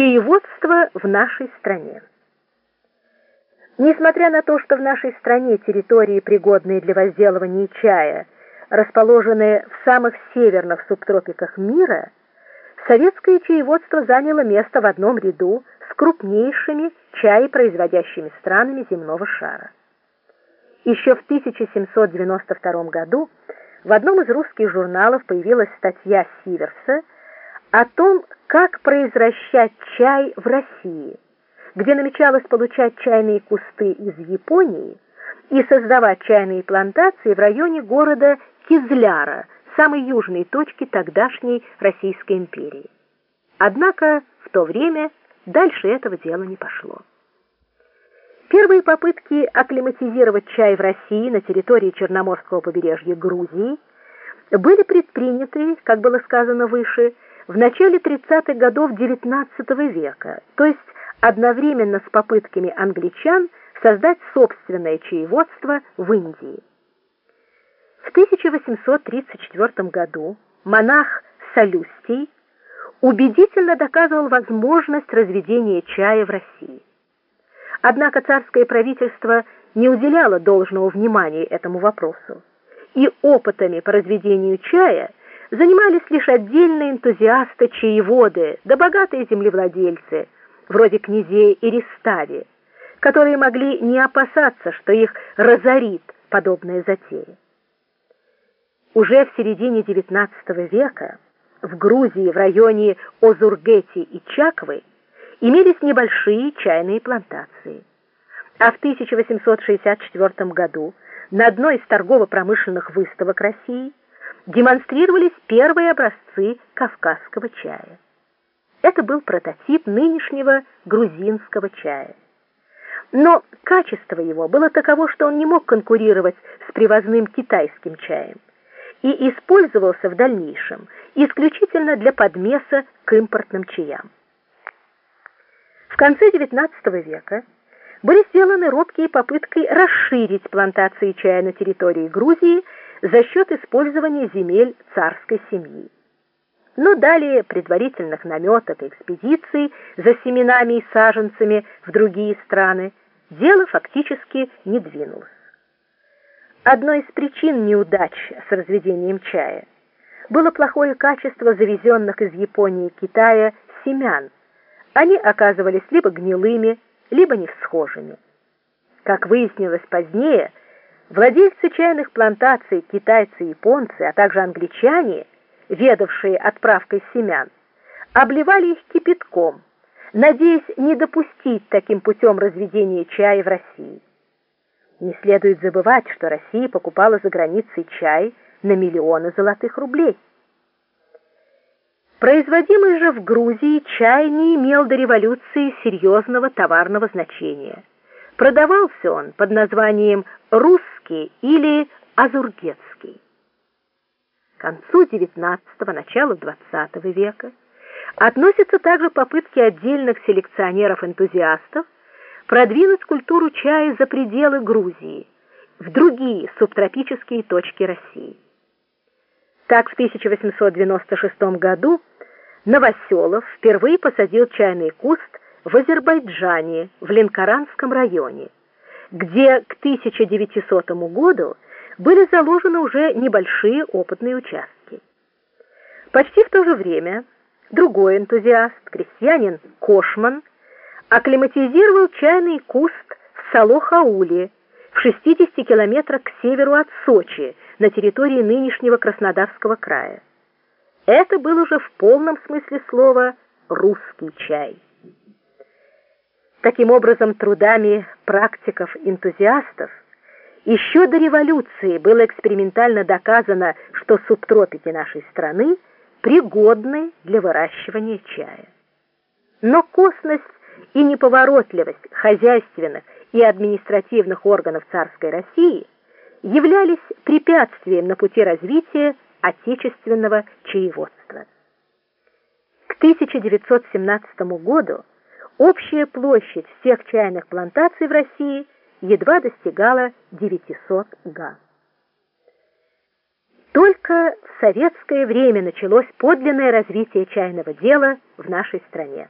Чаеводство в нашей стране. Несмотря на то, что в нашей стране территории, пригодные для возделывания чая, расположены в самых северных субтропиках мира, советское чаеводство заняло место в одном ряду с крупнейшими чаепроизводящими странами земного шара. Еще в 1792 году в одном из русских журналов появилась статья Сиверса о том, как произвращать чай в России, где намечалось получать чайные кусты из Японии и создавать чайные плантации в районе города Кизляра, самой южной точки тогдашней Российской империи. Однако в то время дальше этого дела не пошло. Первые попытки акклиматизировать чай в России на территории Черноморского побережья Грузии были предприняты, как было сказано выше, в начале 30-х годов XIX века, то есть одновременно с попытками англичан создать собственное чаеводство в Индии. В 1834 году монах Солюстий убедительно доказывал возможность разведения чая в России. Однако царское правительство не уделяло должного внимания этому вопросу, и опытами по разведению чая – занимались лишь отдельные энтузиасты-чаеводы да богатые землевладельцы, вроде князей и Ристави, которые могли не опасаться, что их разорит подобная затея. Уже в середине XIX века в Грузии в районе Озургети и Чаквы имелись небольшие чайные плантации. А в 1864 году на одной из торгово-промышленных выставок России демонстрировались первые образцы кавказского чая. Это был прототип нынешнего грузинского чая. Но качество его было таково, что он не мог конкурировать с привозным китайским чаем и использовался в дальнейшем исключительно для подмеса к импортным чаям. В конце XIX века были сделаны робкие попытки расширить плантации чая на территории Грузии за счет использования земель царской семьи. Но далее предварительных наметок экспедиций за семенами и саженцами в другие страны дело фактически не двинулось. Одной из причин неудач с разведением чая было плохое качество завезенных из Японии и Китая семян. Они оказывались либо гнилыми, либо невсхожими. Как выяснилось позднее, Владельцы чайных плантаций, китайцы и японцы, а также англичане, ведавшие отправкой семян, обливали их кипятком, надеясь не допустить таким путем разведения чая в России. Не следует забывать, что Россия покупала за границей чай на миллионы золотых рублей. Производимый же в Грузии чай не имел до революции серьезного товарного значения. Продавался он под названием «русский» или «азургетский». К концу XIX – началу XX века относятся также попытки отдельных селекционеров-энтузиастов продвинуть культуру чая за пределы Грузии, в другие субтропические точки России. Так в 1896 году Новоселов впервые посадил чайный куст в Азербайджане, в Ленкоранском районе, где к 1900 году были заложены уже небольшие опытные участки. Почти в то же время другой энтузиаст, крестьянин Кошман, акклиматизировал чайный куст в Салохауле, в 60 километрах к северу от Сочи, на территории нынешнего Краснодарского края. Это был уже в полном смысле слова русский чай. Таким образом, трудами практиков-энтузиастов еще до революции было экспериментально доказано, что субтропики нашей страны пригодны для выращивания чая. Но косность и неповоротливость хозяйственных и административных органов царской России являлись препятствием на пути развития отечественного чаеводства. К 1917 году Общая площадь всех чайных плантаций в России едва достигала 900 га. Только в советское время началось подлинное развитие чайного дела в нашей стране.